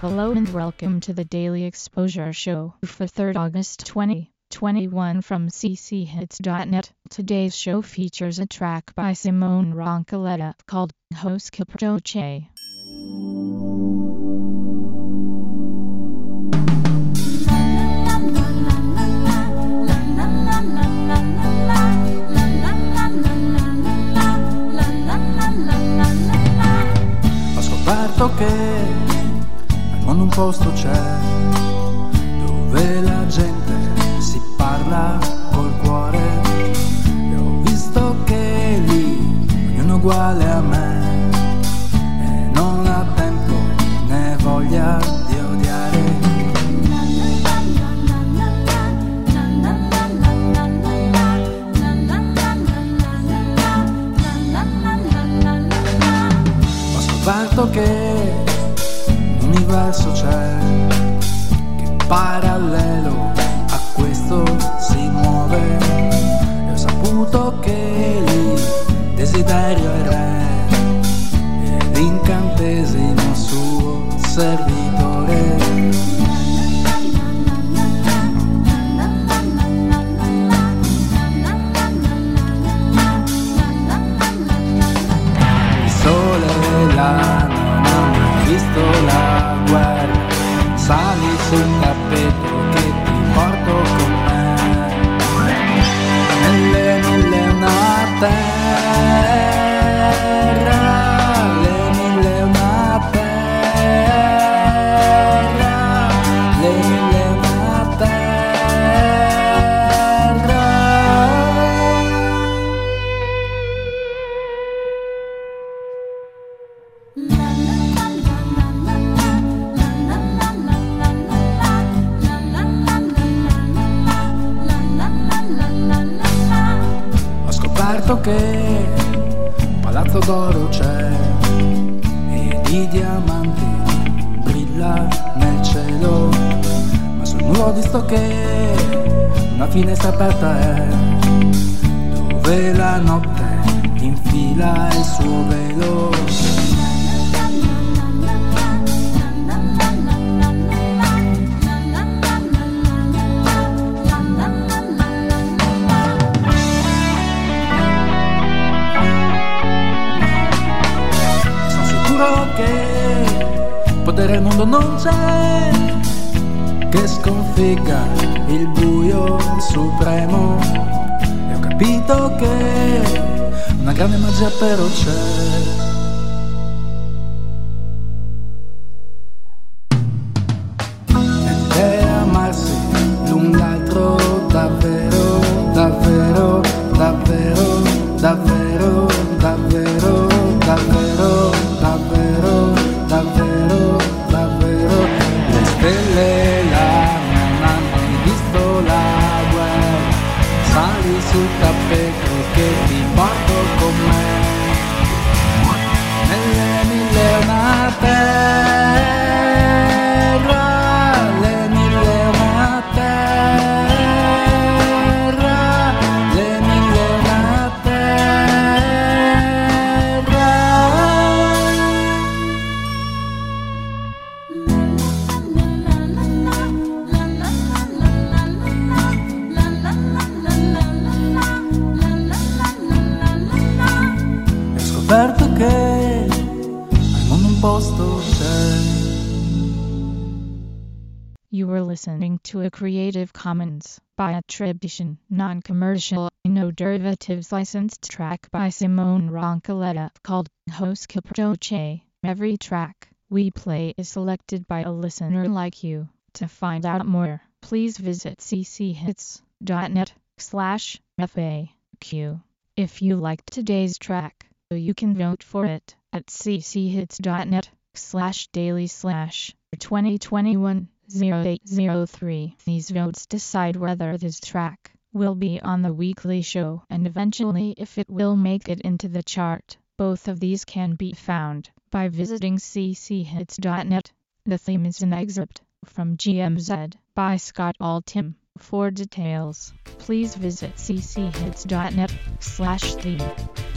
Hello and welcome to the Daily Exposure Show for 3rd August 2021 from cchits.net. Today's show features a track by Simone Roncoletta called Ho Scoperto. Ho scoperto posto c'è dove la gente si parla col cuore. E ho visto che lì ognuno uguale a me e non ha tempo né voglia di odiare. Ho scoperto che universo c'è che parallelo a questo si muove. E ho saputo che lì desiderio è re e l'incantesimo suo servitore. Sole mai visto la guerra Sali sul che un palazzo d'oro c'è e di diamanti brilla nel cielo, ma sul muro ho visto che una finestra aperta è dove la notte infila il suo velo. Che potere al mondo non c'è che sconfigga il buio supremo. E ho capito che una grande magia però c'è Che al mondo. You were listening to a Creative Commons by attribution, non-commercial, no derivatives licensed track by Simone Roncoletta called Ho Scoperto. Every track we play is selected by a listener like you. To find out more, please visit cchits.net slash FAQ. If you liked today's track, you can vote for it at cchits.net slash daily slash 2021 0803. These votes decide whether this track will be on the weekly show and eventually if it will make it into the chart. Both of these can be found by visiting cchits.net. The theme is an excerpt from GMZ by Scott Altham. For details, please visit cchits.net slash theme.